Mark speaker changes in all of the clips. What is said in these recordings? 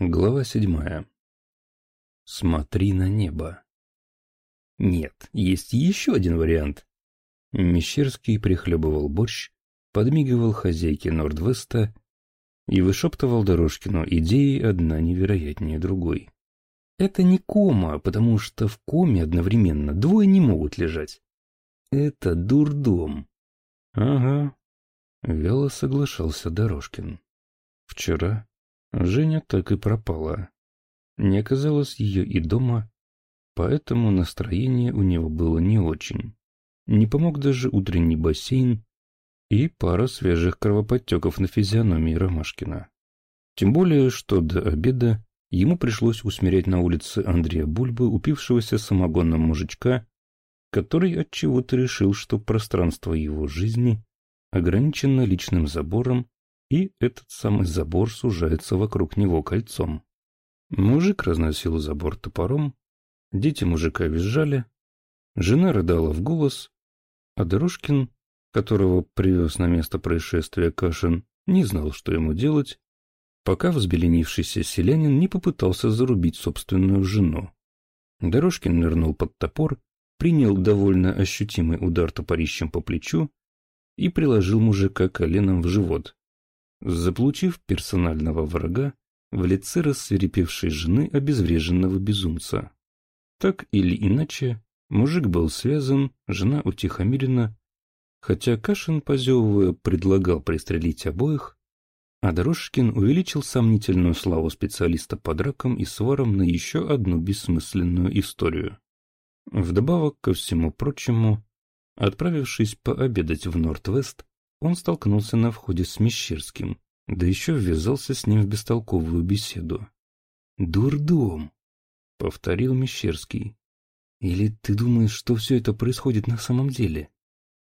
Speaker 1: Глава седьмая. Смотри на небо. Нет, есть еще один вариант. Мещерский прихлебывал борщ, подмигивал хозяйке Нордвеста и вышептывал Дорожкину идеи одна невероятнее другой. Это не кома, потому что в коме одновременно двое не могут лежать. Это дурдом. Ага, вяло соглашался Дорожкин. Вчера Женя так и пропала. Не оказалось ее и дома, поэтому настроение у него было не очень. Не помог даже утренний бассейн и пара свежих кровоподтеков на физиономии Ромашкина. Тем более, что до обеда ему пришлось усмирять на улице Андрея Бульбы, упившегося самогонным мужичка, который отчего-то решил, что пространство его жизни ограничено личным забором и этот самый забор сужается вокруг него кольцом. Мужик разносил забор топором, дети мужика визжали, жена рыдала в голос, а Дорожкин, которого привез на место происшествия Кашин, не знал, что ему делать, пока взбеленившийся селянин не попытался зарубить собственную жену. Дорожкин нырнул под топор, принял довольно ощутимый удар топорищем по плечу и приложил мужика коленом в живот заполучив персонального врага в лице рассверепевшей жены обезвреженного безумца. Так или иначе, мужик был связан, жена утихомирена, хотя Кашин, позевывая, предлагал пристрелить обоих, а Дорожкин увеличил сомнительную славу специалиста по дракам и сварам на еще одну бессмысленную историю. Вдобавок ко всему прочему, отправившись пообедать в Норд-Вест, он столкнулся на входе с Мещерским, да еще ввязался с ним в бестолковую беседу. «Дурдом!» — повторил Мещерский. «Или ты думаешь, что все это происходит на самом деле?»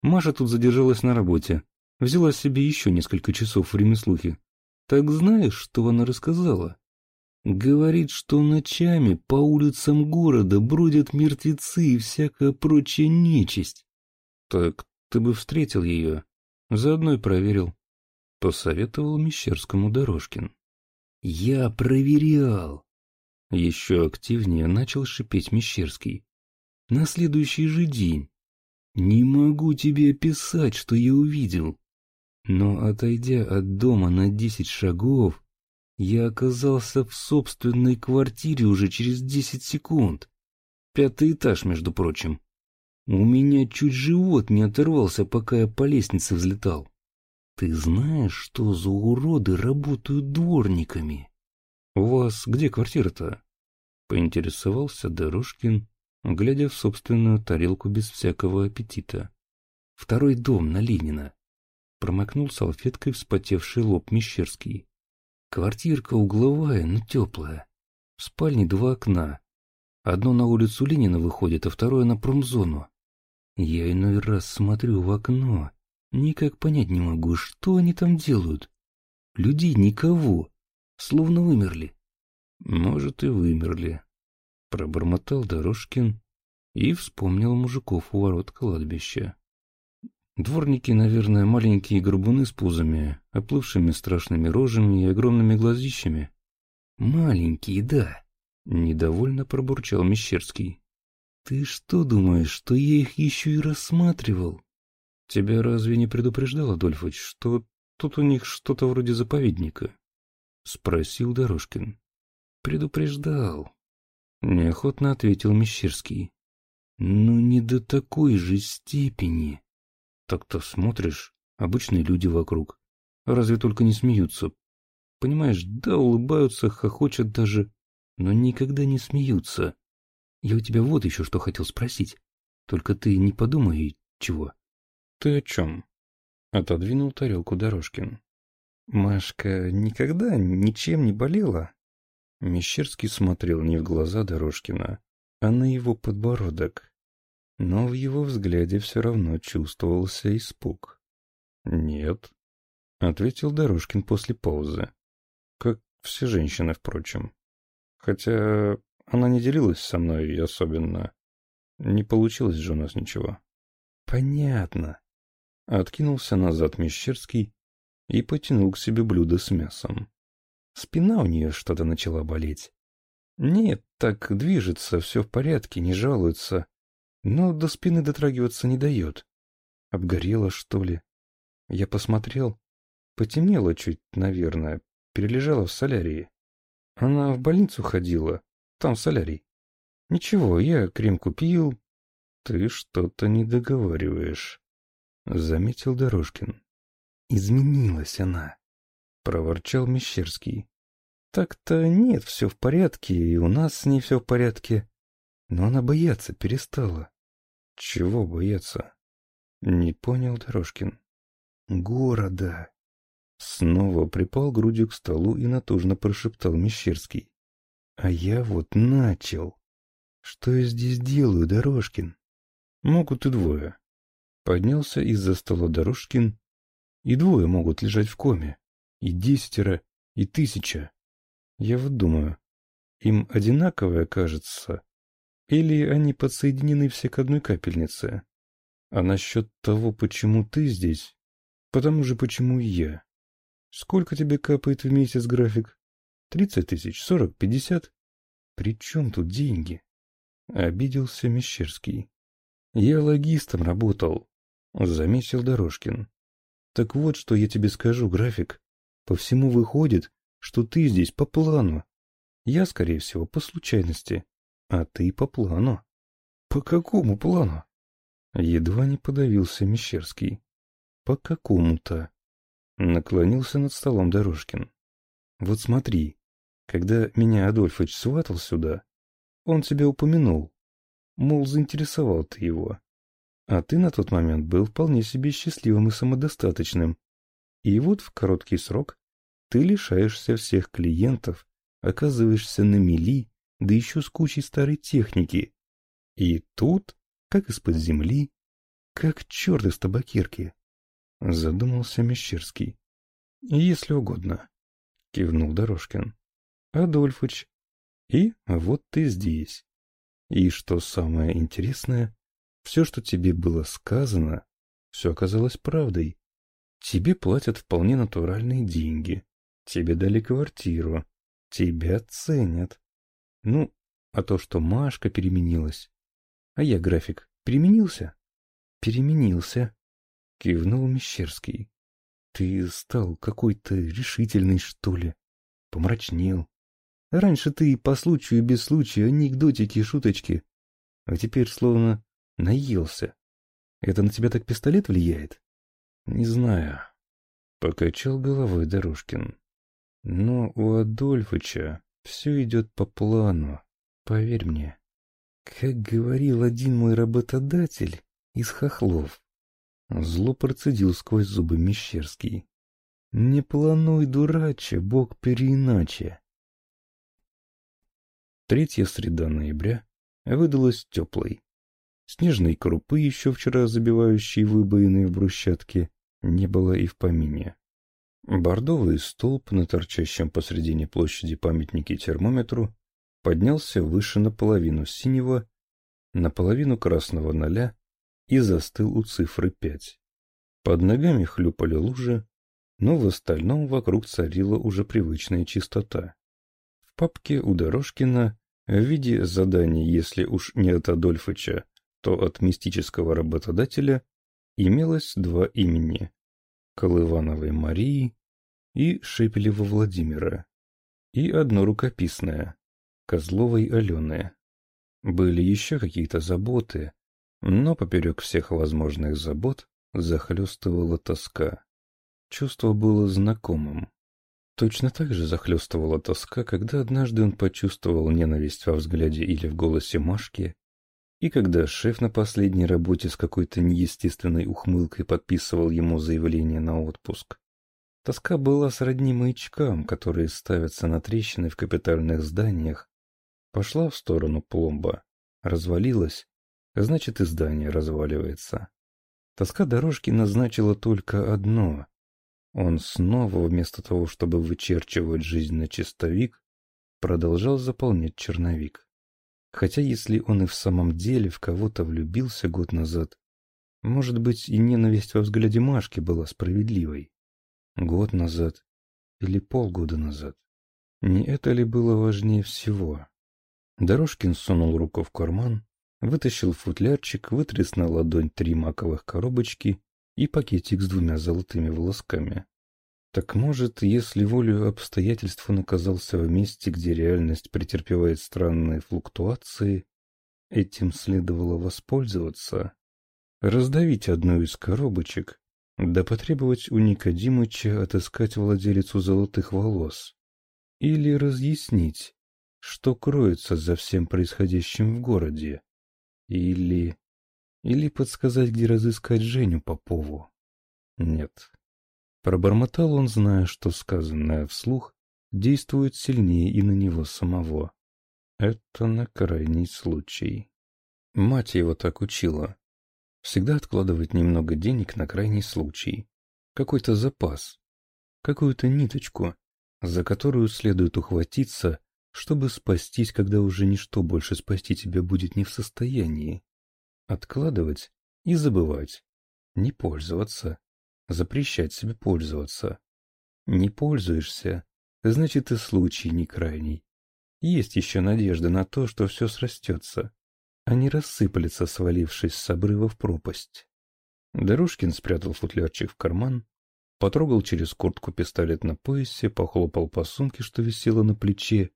Speaker 1: Маша тут задержалась на работе, взяла себе еще несколько часов в ремеслухе. Так знаешь, что она рассказала? Говорит, что ночами по улицам города бродят мертвецы и всякая прочая нечисть. Так ты бы встретил ее, Заодно и проверил. Посоветовал Мещерскому Дорожкин. «Я проверял!» Еще активнее начал шипеть Мещерский. «На следующий же день. Не могу тебе описать, что я увидел. Но, отойдя от дома на десять шагов, я оказался в собственной квартире уже через десять секунд. Пятый этаж, между прочим. У меня чуть живот не оторвался, пока я по лестнице взлетал. Ты знаешь, что за уроды работают дворниками? У вас где квартира-то? Поинтересовался Дорожкин, глядя в собственную тарелку без всякого аппетита. Второй дом на Ленина. Промокнул салфеткой вспотевший лоб Мещерский. Квартирка угловая, но теплая. В спальне два окна. Одно на улицу Ленина выходит, а второе на промзону. Я иной раз смотрю в окно, никак понять не могу, что они там делают. Людей никого, словно вымерли. Может, и вымерли, пробормотал Дорожкин и вспомнил мужиков у ворот кладбища. Дворники, наверное, маленькие горбуны с пузами, оплывшими страшными рожами и огромными глазищами. Маленькие, да, недовольно пробурчал Мещерский. «Ты что думаешь, что я их еще и рассматривал?» «Тебя разве не предупреждал, Адольфович, что тут у них что-то вроде заповедника?» — спросил Дорожкин. «Предупреждал», — неохотно ответил Мещерский. «Ну не до такой же степени». «Так-то смотришь, обычные люди вокруг. Разве только не смеются. Понимаешь, да, улыбаются, хохочут даже, но никогда не смеются. Я у тебя вот еще что хотел спросить. Только ты не подумай, чего. Ты о чем? Отодвинул тарелку Дорожкин. Машка никогда ничем не болела? Мещерский смотрел не в глаза Дорожкина, а на его подбородок. Но в его взгляде все равно чувствовался испуг. «Нет», — ответил Дорожкин после паузы. «Как все женщины, впрочем. Хотя она не делилась со мной особенно. Не получилось же у нас ничего. Понятно. Откинулся назад Мещерский и потянул к себе блюдо с мясом. Спина у нее что-то начала болеть. Нет, так движется, все в порядке, не жалуется. Но до спины дотрагиваться не дает. Обгорела, что ли? Я посмотрел. Потемнело чуть, наверное. Перележала в солярии. Она в больницу ходила. Там солярий. Ничего, я крем купил. Ты что-то не договариваешь, заметил Дорожкин. Изменилась она, проворчал Мещерский. Так-то нет, все в порядке, и у нас с ней все в порядке. Но она бояться перестала. Чего бояться? Не понял Дорожкин. Города. Снова припал грудью к столу и натужно прошептал Мещерский. А я вот начал. Что я здесь делаю, Дорожкин? Могут и двое. Поднялся из-за стола Дорожкин. И двое могут лежать в коме. И десятеро, и тысяча. Я вот думаю, им одинаковое кажется, или они подсоединены все к одной капельнице? А насчет того, почему ты здесь, потому же почему и я. Сколько тебе капает в месяц график? Тридцать тысяч, сорок, пятьдесят? При чем тут деньги? Обиделся Мещерский. Я логистом работал, заметил Дорожкин. Так вот, что я тебе скажу, график. По всему выходит, что ты здесь по плану. Я, скорее всего, по случайности, а ты по плану. По какому плану? Едва не подавился Мещерский. По какому-то. Наклонился над столом Дорожкин. Вот смотри, когда меня Адольфович сватал сюда, он тебя упомянул. Мол, заинтересовал ты его. А ты на тот момент был вполне себе счастливым и самодостаточным. И вот в короткий срок ты лишаешься всех клиентов, оказываешься на мели, да еще с кучей старой техники. И тут, как из-под земли, как черт из табакерки, задумался Мещерский. Если угодно, кивнул Дорожкин. Адольфыч, и вот ты здесь. И что самое интересное, все, что тебе было сказано, все оказалось правдой. Тебе платят вполне натуральные деньги. Тебе дали квартиру. Тебя ценят. Ну, а то, что Машка переменилась. А я, график, переменился? Переменился. Кивнул Мещерский. Ты стал какой-то решительный, что ли. Помрачнел. Раньше ты по случаю и без случая анекдотики, шуточки. А теперь словно наелся. Это на тебя так пистолет влияет? Не знаю. Покачал головой Дорожкин. Но у Адольфыча все идет по плану, поверь мне. Как говорил один мой работодатель из хохлов. Зло процедил сквозь зубы Мещерский. Не плануй, дураче, Бог переиначе. Третья среда ноября выдалась теплой. Снежной крупы, еще вчера забивающей выбоины в брусчатке, не было и в помине. Бордовый столб на торчащем посредине площади памятники термометру поднялся выше наполовину синего, наполовину красного ноля и застыл у цифры пять. Под ногами хлюпали лужи, но в остальном вокруг царила уже привычная чистота. В папке у Дорожкина в виде задания, если уж не от Адольфыча, то от мистического работодателя, имелось два имени — Колывановой Марии и Шепелева Владимира, и одно рукописное — Козловой Алены. Были еще какие-то заботы, но поперек всех возможных забот захлестывала тоска. Чувство было знакомым. Точно так же захлестывала тоска, когда однажды он почувствовал ненависть во взгляде или в голосе Машки, и когда шеф на последней работе с какой-то неестественной ухмылкой подписывал ему заявление на отпуск. Тоска была сродни маячкам, которые ставятся на трещины в капитальных зданиях. Пошла в сторону пломба, развалилась, значит и здание разваливается. Тоска дорожки назначила только одно. Он снова, вместо того, чтобы вычерчивать жизнь на чистовик, продолжал заполнять черновик. Хотя если он и в самом деле в кого-то влюбился год назад, может быть и ненависть во взгляде Машки была справедливой. Год назад или полгода назад. Не это ли было важнее всего? Дорожкин сунул руку в карман, вытащил футлярчик, вытряс на ладонь три маковых коробочки и пакетик с двумя золотыми волосками. Так может, если волю обстоятельств он оказался в месте, где реальность претерпевает странные флуктуации, этим следовало воспользоваться, раздавить одну из коробочек, да потребовать у Никодимыча отыскать владелицу золотых волос, или разъяснить, что кроется за всем происходящим в городе, или... или подсказать, где разыскать Женю Попову. Нет, Пробормотал он, зная, что сказанное вслух действует сильнее и на него самого. Это на крайний случай. Мать его так учила. Всегда откладывать немного денег на крайний случай. Какой-то запас. Какую-то ниточку, за которую следует ухватиться, чтобы спастись, когда уже ничто больше спасти тебя будет не в состоянии. Откладывать и забывать. Не пользоваться запрещать себе пользоваться. Не пользуешься, значит и случай не крайний. Есть еще надежда на то, что все срастется, а не рассыпалится, свалившись с обрыва в пропасть. Дорожкин спрятал футлярчик в карман, потрогал через куртку пистолет на поясе, похлопал по сумке, что висела на плече,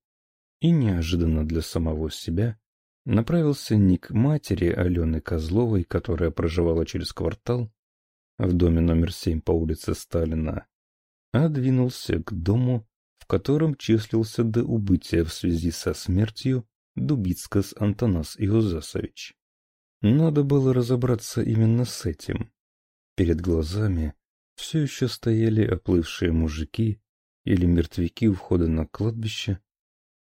Speaker 1: и неожиданно для самого себя направился не к матери Алены Козловой, которая проживала через квартал, в доме номер семь по улице Сталина, а двинулся к дому, в котором числился до убытия в связи со смертью Дубицкас Антонас Иозасович. Надо было разобраться именно с этим. Перед глазами все еще стояли оплывшие мужики или мертвяки у входа на кладбище.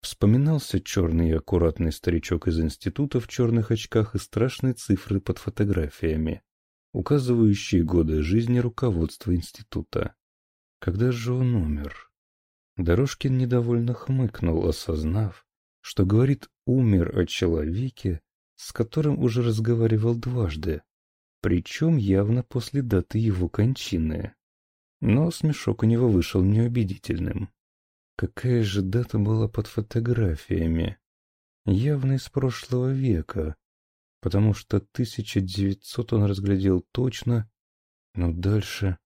Speaker 1: Вспоминался черный и аккуратный старичок из института в черных очках и страшные цифры под фотографиями указывающие годы жизни руководства института. Когда же он умер? Дорожкин недовольно хмыкнул, осознав, что говорит «умер о человеке», с которым уже разговаривал дважды, причем явно после даты его кончины. Но смешок у него вышел неубедительным. Какая же дата была под фотографиями? Явно из прошлого века, потому что 1900 он разглядел точно, но дальше...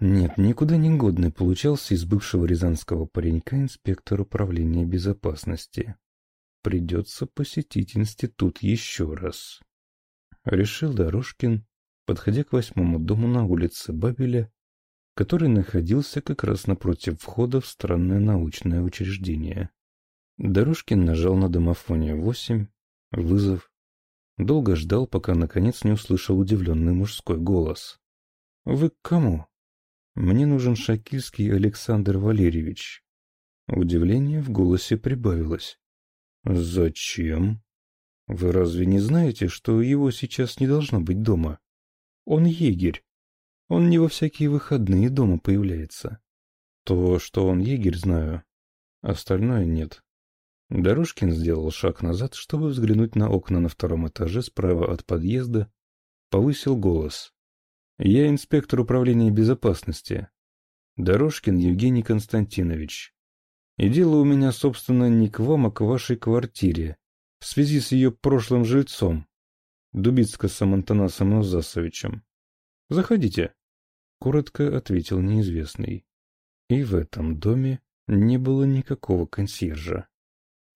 Speaker 1: Нет, никуда не годный получался из бывшего рязанского паренька инспектор управления безопасности. Придется посетить институт еще раз. Решил Дорожкин, подходя к восьмому дому на улице Бабеля, который находился как раз напротив входа в странное научное учреждение. Дорожкин нажал на домофоне 8, вызов, Долго ждал, пока наконец не услышал удивленный мужской голос. «Вы к кому?» «Мне нужен Шакильский Александр Валерьевич». Удивление в голосе прибавилось. «Зачем? Вы разве не знаете, что его сейчас не должно быть дома? Он егерь. Он не во всякие выходные дома появляется. То, что он егерь, знаю. Остальное нет. Дорожкин сделал шаг назад, чтобы взглянуть на окна на втором этаже справа от подъезда, повысил голос. «Я инспектор управления безопасности. Дорожкин Евгений Константинович. И дело у меня, собственно, не к вам, а к вашей квартире, в связи с ее прошлым жильцом, Дубицкосом Антонасом Узасовичем. Заходите», — коротко ответил неизвестный. И в этом доме не было никакого консьержа.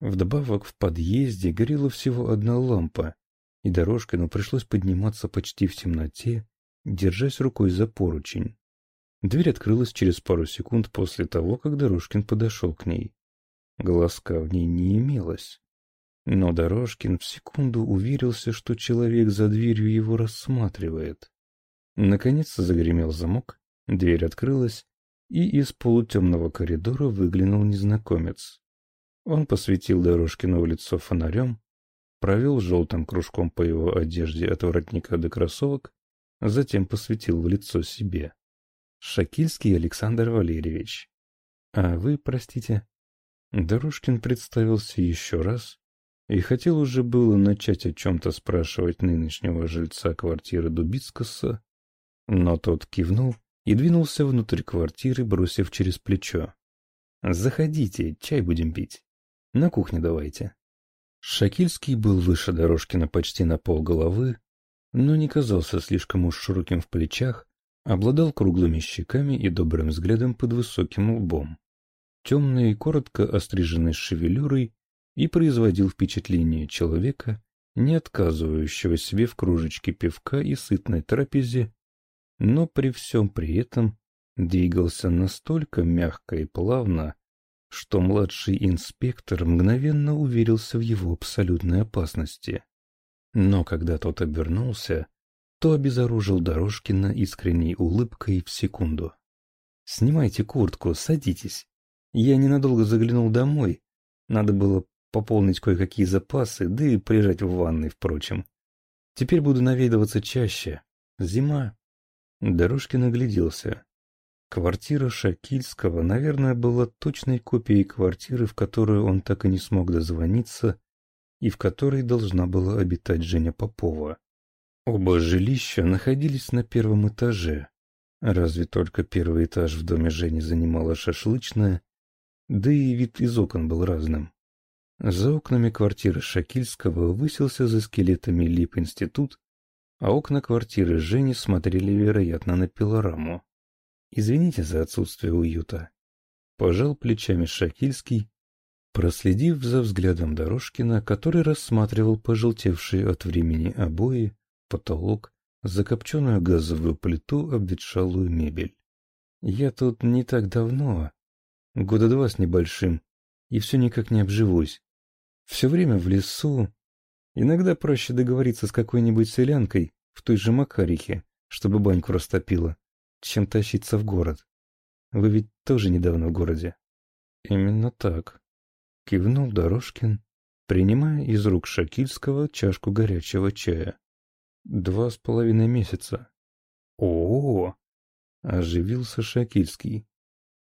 Speaker 1: Вдобавок в подъезде горела всего одна лампа, и Дорожкину пришлось подниматься почти в темноте, держась рукой за поручень. Дверь открылась через пару секунд после того, как Дорожкин подошел к ней. Глазка в ней не имелось. Но Дорожкин в секунду уверился, что человек за дверью его рассматривает. Наконец загремел замок, дверь открылась, и из полутемного коридора выглянул незнакомец. Он посветил Дорожкину в лицо фонарем, провел желтым кружком по его одежде от воротника до кроссовок, затем посветил в лицо себе. Шакильский Александр Валерьевич. А вы, простите? Дорожкин представился еще раз и хотел уже было начать о чем-то спрашивать нынешнего жильца квартиры Дубицкоса, но тот кивнул и двинулся внутрь квартиры, бросив через плечо. Заходите, чай будем пить. На кухне давайте. Шакильский был выше Дорожкина почти на пол головы, но не казался слишком уж широким в плечах, обладал круглыми щеками и добрым взглядом под высоким лбом. Темной, коротко остриженной шевелюрой и производил впечатление человека, не отказывающего себе в кружечке пивка и сытной трапезе, но при всем при этом двигался настолько мягко и плавно, что младший инспектор мгновенно уверился в его абсолютной опасности. Но когда тот обернулся, то обезоружил Дорожкина искренней улыбкой в секунду. «Снимайте куртку, садитесь. Я ненадолго заглянул домой. Надо было пополнить кое-какие запасы, да и прижать в ванной, впрочем. Теперь буду наведываться чаще. Зима». Дорожкин огляделся. Квартира Шакильского, наверное, была точной копией квартиры, в которую он так и не смог дозвониться, и в которой должна была обитать Женя Попова. Оба жилища находились на первом этаже. Разве только первый этаж в доме Жени занимала шашлычная, да и вид из окон был разным. За окнами квартиры Шакильского высился за скелетами лип институт, а окна квартиры Жени смотрели, вероятно, на пилораму. Извините за отсутствие уюта. Пожал плечами Шакильский, проследив за взглядом Дорожкина, который рассматривал пожелтевшие от времени обои, потолок, закопченную газовую плиту, обветшалую мебель. Я тут не так давно, года два с небольшим, и все никак не обживусь. Все время в лесу. Иногда проще договориться с какой-нибудь селянкой в той же Макарихе, чтобы баньку растопила чем тащиться в город. Вы ведь тоже недавно в городе. Именно так. Кивнул Дорожкин, принимая из рук Шакильского чашку горячего чая. Два с половиной месяца. О, -о, -о оживился Шакильский.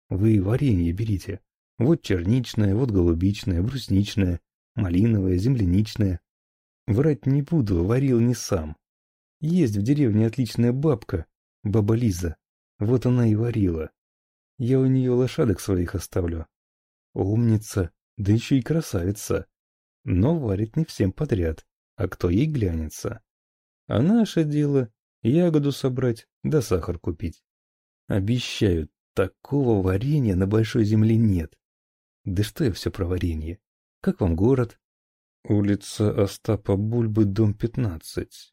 Speaker 1: Вы варенье берите. Вот черничное, вот голубичное, брусничное, малиновое, земляничное. Врать не буду, варил не сам. Есть в деревне отличная бабка, баба Лиза. Вот она и варила. Я у нее лошадок своих оставлю. Умница, да еще и красавица. Но варит не всем подряд, а кто ей глянется. А наше дело — ягоду собрать да сахар купить. Обещаю, такого варенья на большой земле нет. Да что я все про варенье? Как вам город? Улица Остапа Бульбы, дом 15.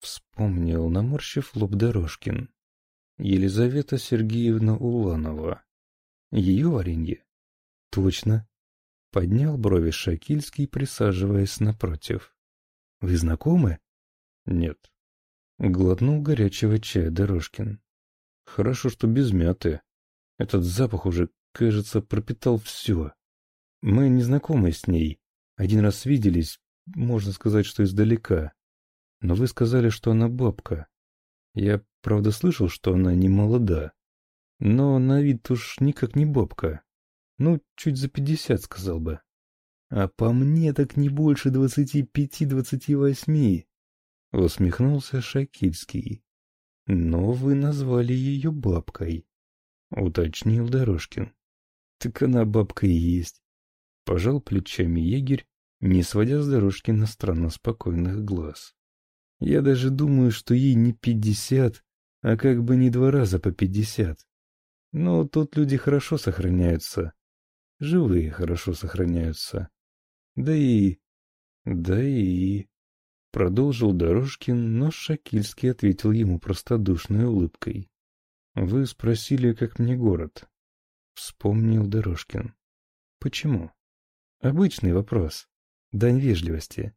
Speaker 1: Вспомнил, наморщив лоб Дорожкин. Елизавета Сергеевна Уланова. Ее варенье? Точно. Поднял брови Шакильский, присаживаясь напротив. Вы знакомы? Нет. Глотнул горячего чая Дорожкин. Хорошо, что без мяты. Этот запах уже, кажется, пропитал все. Мы не знакомы с ней. Один раз виделись, можно сказать, что издалека. Но вы сказали, что она бабка. Я, правда, слышал, что она не молода. Но на вид уж никак не бабка. Ну, чуть за пятьдесят, сказал бы. А по мне так не больше двадцати пяти-двадцати восьми. Усмехнулся Шакильский. Но вы назвали ее бабкой. Уточнил Дорожкин. Так она бабка и есть. Пожал плечами егерь, не сводя с Дорожкина странно спокойных глаз. Я даже думаю, что ей не пятьдесят, а как бы не два раза по пятьдесят. Но тут люди хорошо сохраняются. Живые хорошо сохраняются. Да и... Да и... Продолжил Дорожкин, но Шакильский ответил ему простодушной улыбкой. «Вы спросили, как мне город?» Вспомнил Дорожкин. «Почему?» «Обычный вопрос. Дань вежливости.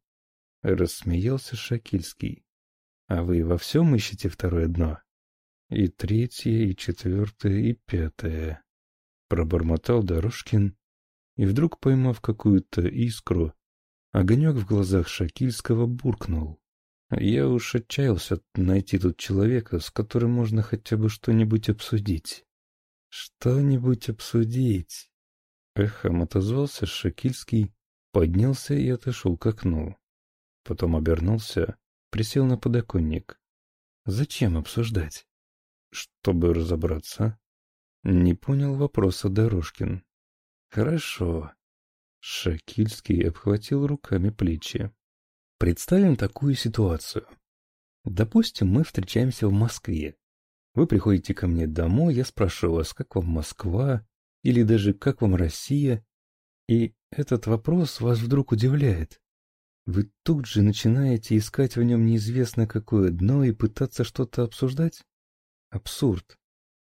Speaker 1: — рассмеялся Шакильский. «А вы во всем ищете второе дно?» «И третье, и четвертое, и пятое», — пробормотал Дорожкин, и вдруг, поймав какую-то искру, огонек в глазах Шакильского буркнул. «Я уж отчаялся найти тут человека, с которым можно хотя бы что-нибудь обсудить». «Что-нибудь обсудить?» Эхом отозвался Шакильский, поднялся и отошел к окну. Потом обернулся, присел на подоконник. Зачем обсуждать? Чтобы разобраться. Не понял вопроса Дорожкин. Хорошо. Шакильский обхватил руками плечи. Представим такую ситуацию. Допустим, мы встречаемся в Москве. Вы приходите ко мне домой, я спрошу вас, как вам Москва, или даже как вам Россия, и этот вопрос вас вдруг удивляет. Вы тут же начинаете искать в нем неизвестно какое дно и пытаться что-то обсуждать? Абсурд.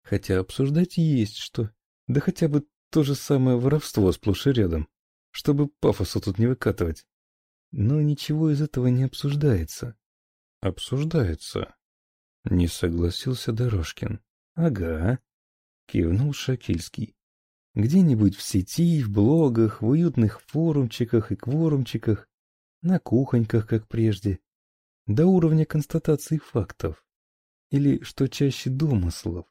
Speaker 1: Хотя обсуждать есть что. Да хотя бы то же самое воровство сплошь и рядом, чтобы пафоса тут не выкатывать. Но ничего из этого не обсуждается. Обсуждается. Не согласился Дорожкин. Ага. Кивнул Шакильский. Где-нибудь в сети, в блогах, в уютных форумчиках и кворумчиках, на кухоньках, как прежде, до уровня констатации фактов. Или, что чаще, домыслов.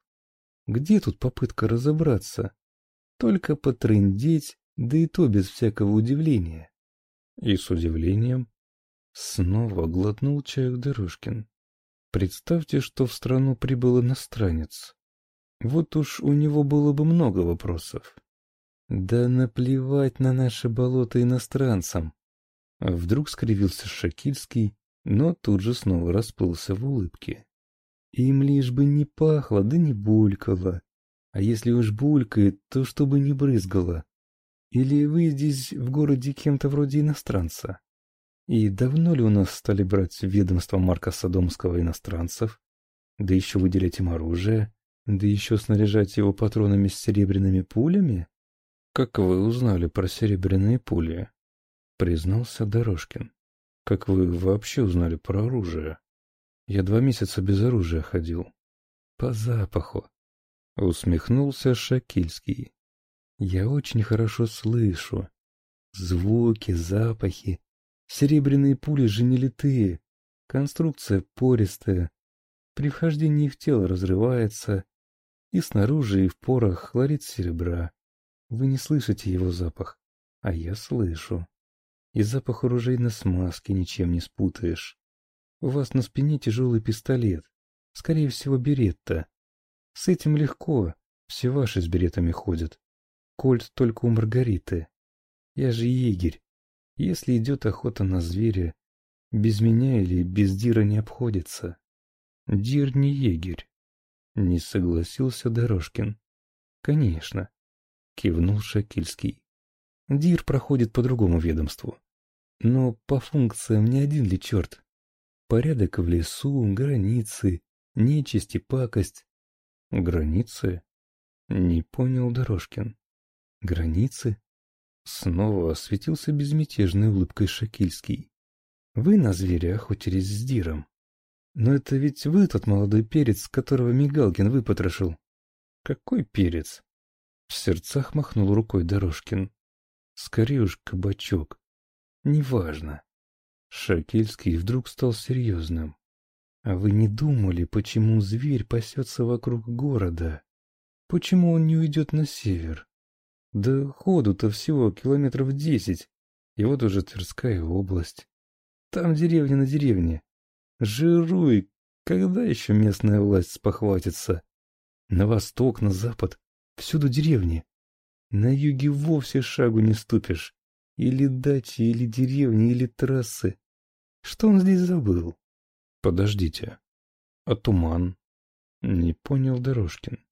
Speaker 1: Где тут попытка разобраться? Только потрындеть, да и то без всякого удивления. И с удивлением снова глотнул чаю Дорожкин. Представьте, что в страну прибыл иностранец. Вот уж у него было бы много вопросов. Да наплевать на наше болото иностранцам. Вдруг скривился Шакильский, но тут же снова расплылся в улыбке. Им лишь бы не пахло, да не булькало. А если уж булькает, то чтобы не брызгало. Или вы здесь в городе кем-то вроде иностранца? И давно ли у нас стали брать ведомство Марка Содомского иностранцев? Да еще выделять им оружие? Да еще снаряжать его патронами с серебряными пулями? Как вы узнали про серебряные пули? Признался Дорожкин. Как вы вообще узнали про оружие? Я два месяца без оружия ходил. По запаху. Усмехнулся Шакильский. Я очень хорошо слышу. Звуки, запахи. Серебряные пули же не литые. Конструкция пористая. При вхождении в тело разрывается, и снаружи, и в порах хлорид серебра. Вы не слышите его запах, а я слышу. И запах оружейной смазки ничем не спутаешь. У вас на спине тяжелый пистолет, скорее всего, беретта. С этим легко, все ваши с береттами ходят. Кольт только у Маргариты. Я же егерь. Если идет охота на зверя, без меня или без Дира не обходится. Дир не егерь. Не согласился Дорожкин. Конечно, кивнул Шакильский. Дир проходит по другому ведомству. Но по функциям не один ли черт? Порядок в лесу, границы, нечисть и пакость. Границы? Не понял Дорожкин. Границы? Снова осветился безмятежной улыбкой Шакильский. Вы на зверя охотились с Диром. Но это ведь вы тот молодой перец, которого Мигалкин выпотрошил. Какой перец? В сердцах махнул рукой Дорожкин. Скорее уж кабачок. Неважно. Шакельский вдруг стал серьезным. А вы не думали, почему зверь пасется вокруг города? Почему он не уйдет на север? Да ходу-то всего километров десять, и вот уже Тверская область. Там деревня на деревне. Жируй, когда еще местная власть спохватится? На восток, на запад, всюду деревни. На юге вовсе шагу не ступишь. Или дачи, или деревни, или трассы. Что он здесь забыл? Подождите. А туман? Не понял Дорожкин.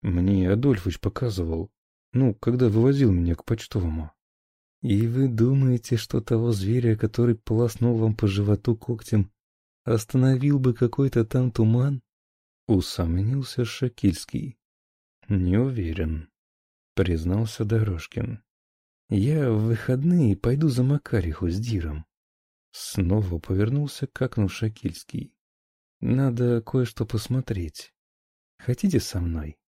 Speaker 1: Мне Адольфыч показывал. Ну, когда вывозил меня к почтовому. И вы думаете, что того зверя, который полоснул вам по животу когтем, Остановил бы какой-то там туман? Усомнился Шакильский. Не уверен, признался Дорожкин. Я в выходные пойду за Макариху с Диром. Снова повернулся к окну Шакильский. Надо кое-что посмотреть. Хотите со мной?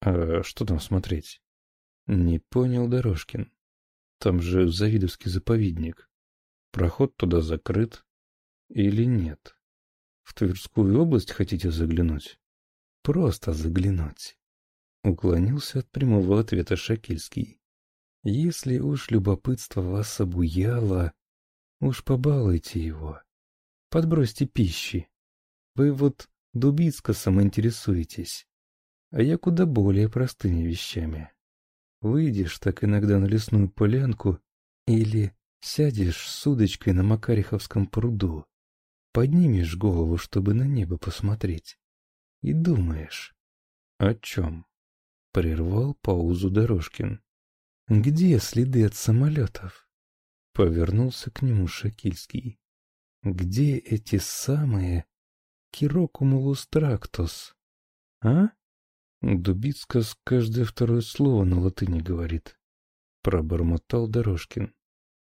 Speaker 1: А что там смотреть? Не понял Дорожкин. Там же Завидовский заповедник. Проход туда закрыт, или нет? В Тверскую область хотите заглянуть? Просто заглянуть. Уклонился от прямого ответа Шакильский. Если уж любопытство вас обуяло, уж побалуйте его. Подбросьте пищи. Вы вот Дубицкосом интересуетесь, а я куда более простыми вещами. Выйдешь так иногда на лесную полянку или сядешь с удочкой на Макариховском пруду, поднимешь голову, чтобы на небо посмотреть, и думаешь. О чем? Прервал паузу Дорожкин. Где следы от самолетов? Повернулся к нему Шакильский. Где эти самые Кирокумулус трактус? А? Дубицкас каждое второе слово на латыни говорит. Пробормотал Дорожкин.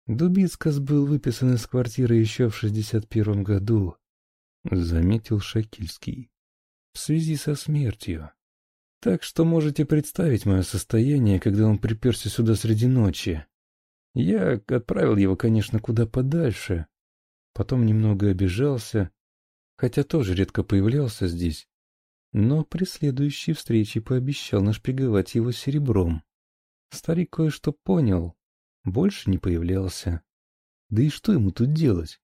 Speaker 1: Дубицкас был выписан из квартиры еще в шестьдесят первом году, заметил Шакильский. В связи со смертью. Так что можете представить мое состояние, когда он приперся сюда среди ночи. Я отправил его, конечно, куда подальше. Потом немного обижался, хотя тоже редко появлялся здесь но при следующей встрече пообещал нашпиговать его серебром. Старик кое-что понял, больше не появлялся. Да и что ему тут делать?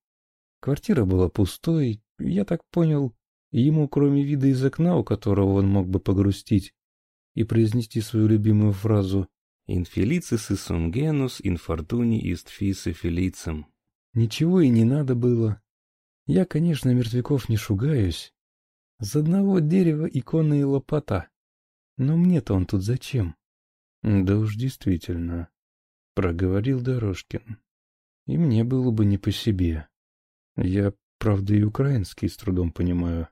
Speaker 1: Квартира была пустой, я так понял, ему, кроме вида из окна, у которого он мог бы погрустить и произнести свою любимую фразу «Инфелицис и сунгенус инфортуни ист фисе фелицем». Ничего и не надо было. Я, конечно, мертвяков не шугаюсь, с одного дерева икона и лопата. Но мне-то он тут зачем? Да уж действительно, проговорил Дорожкин. И мне было бы не по себе. Я, правда, и украинский с трудом понимаю.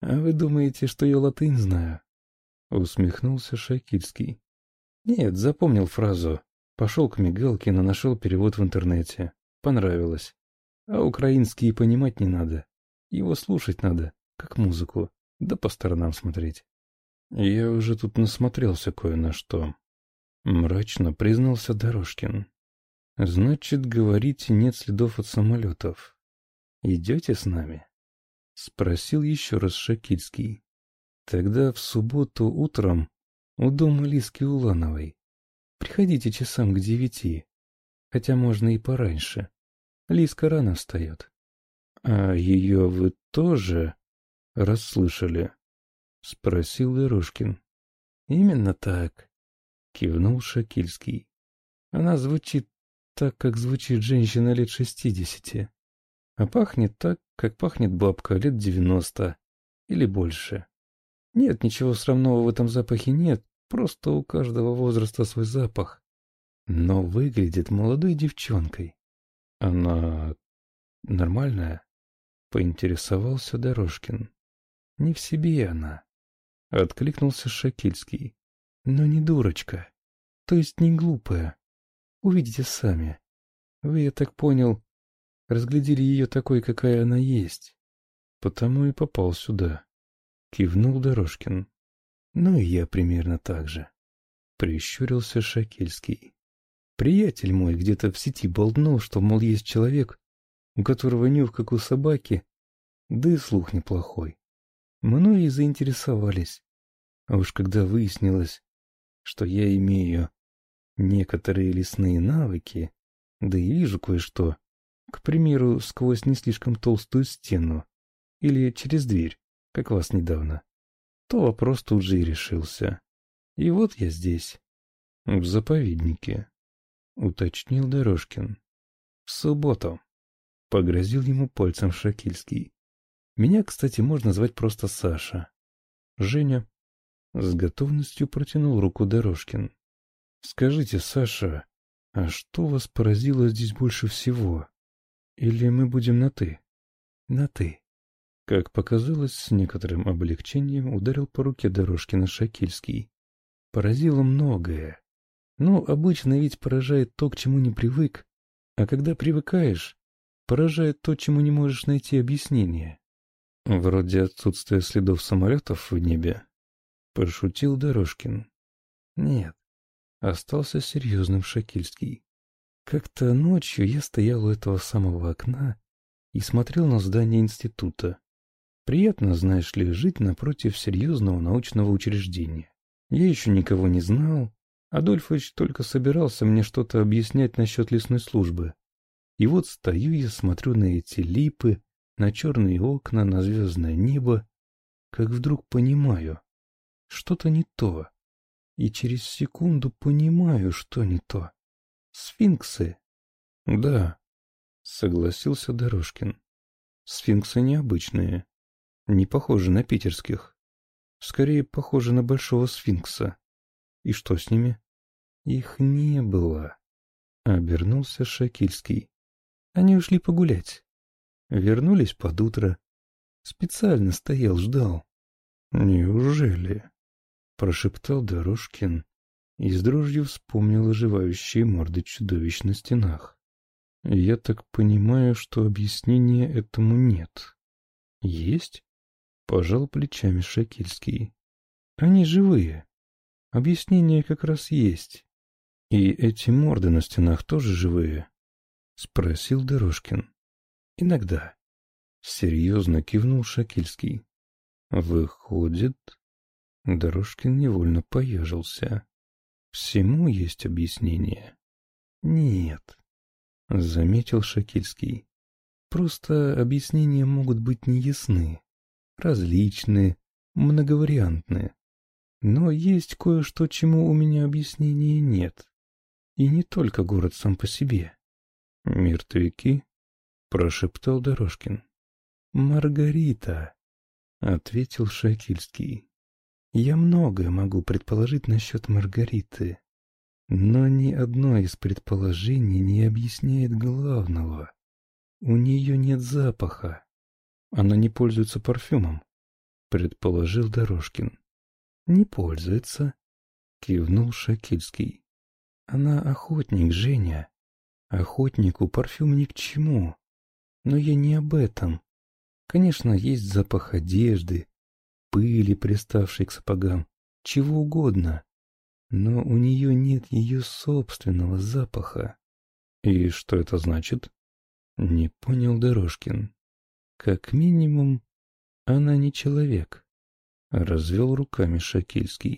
Speaker 1: А вы думаете, что я латынь знаю? Усмехнулся Шакильский. Нет, запомнил фразу. Пошел к Мигалкину, нашел перевод в интернете. Понравилось. А украинский понимать не надо. Его слушать надо как музыку, да по сторонам смотреть. Я уже тут насмотрелся кое на что. Мрачно признался Дорожкин. Значит, говорите, нет следов от самолетов. Идете с нами? Спросил еще раз Шакильский. Тогда в субботу утром у дома Лиски Улановой. Приходите часам к девяти, хотя можно и пораньше. Лиска рано встает. А ее вы тоже расслышали?» — спросил Дорожкин. «Именно так», — кивнул Шакильский. «Она звучит так, как звучит женщина лет шестидесяти, а пахнет так, как пахнет бабка лет девяносто или больше. Нет, ничего срамного в этом запахе нет, просто у каждого возраста свой запах. Но выглядит молодой девчонкой. Она нормальная?» — поинтересовался Дорожкин. Не в себе она. Откликнулся Шакильский. Но не дурочка. То есть не глупая. Увидите сами. Вы, я так понял, разглядели ее такой, какая она есть. Потому и попал сюда. Кивнул Дорожкин. Ну и я примерно так же. Прищурился Шакильский. Приятель мой где-то в сети болтнул, что, мол, есть человек, у которого нюх, как у собаки, да и слух неплохой. Многие заинтересовались. А уж когда выяснилось, что я имею некоторые лесные навыки, да и вижу кое-что, к примеру, сквозь не слишком толстую стену или через дверь, как вас недавно, то вопрос тут же и решился. И вот я здесь, в заповеднике, уточнил Дорожкин. В субботу. Погрозил ему пальцем Шакильский. Меня, кстати, можно звать просто Саша. Женя с готовностью протянул руку Дорожкин. Скажите, Саша, а что вас поразило здесь больше всего? Или мы будем на «ты»? На «ты». Как показалось, с некоторым облегчением ударил по руке Дорожкина Шакильский. Поразило многое. Ну, обычно ведь поражает то, к чему не привык. А когда привыкаешь, поражает то, чему не можешь найти объяснение. Вроде отсутствия следов самолетов в небе. Пошутил Дорожкин. Нет, остался серьезным Шакильский. Как-то ночью я стоял у этого самого окна и смотрел на здание института. Приятно, знаешь ли, жить напротив серьезного научного учреждения. Я еще никого не знал. Адольфович только собирался мне что-то объяснять насчет лесной службы. И вот стою я, смотрю на эти липы, на черные окна, на звездное небо, как вдруг понимаю, что-то не то.
Speaker 2: и через секунду понимаю, что не то. Сфинксы.
Speaker 1: Да, согласился Дорожкин. Сфинксы необычные, не похожи на питерских. Скорее, похожи на большого сфинкса. И что с ними?
Speaker 2: Их не было. Обернулся Шакильский. Они ушли погулять. Вернулись под утро. Специально стоял, ждал.
Speaker 1: Неужели? Прошептал Дорожкин и с дрожью вспомнил оживающие морды чудовищ на стенах. Я так понимаю, что объяснения этому нет.
Speaker 2: Есть? Пожал плечами Шакильский. Они живые. Объяснение как раз есть.
Speaker 1: И эти морды на стенах тоже живые? Спросил Дорожкин.
Speaker 2: Иногда.
Speaker 1: Серьезно кивнул Шакильский. Выходит... Дорожкин невольно поежился. Всему есть объяснение.
Speaker 2: Нет, заметил Шакильский. Просто объяснения могут быть неясны, различны, многовариантны. Но есть кое-что, чему у меня объяснения нет. И не только город сам по себе.
Speaker 1: «Мертвяки?» — прошептал Дорожкин.
Speaker 2: «Маргарита», — ответил Шакильский. Я многое могу предположить насчет Маргариты, но ни одно из предположений не объясняет главного. У нее нет запаха.
Speaker 1: Она не пользуется парфюмом, предположил Дорожкин.
Speaker 2: Не пользуется, кивнул Шакильский. Она охотник, Женя. Охотнику парфюм ни к чему. Но я не об этом. Конечно, есть запах одежды, пыли, приставшей к сапогам, чего угодно. Но у нее нет ее собственного запаха.
Speaker 1: И что это значит?
Speaker 2: Не понял Дорожкин. Как минимум, она не человек. Развел руками Шакильский.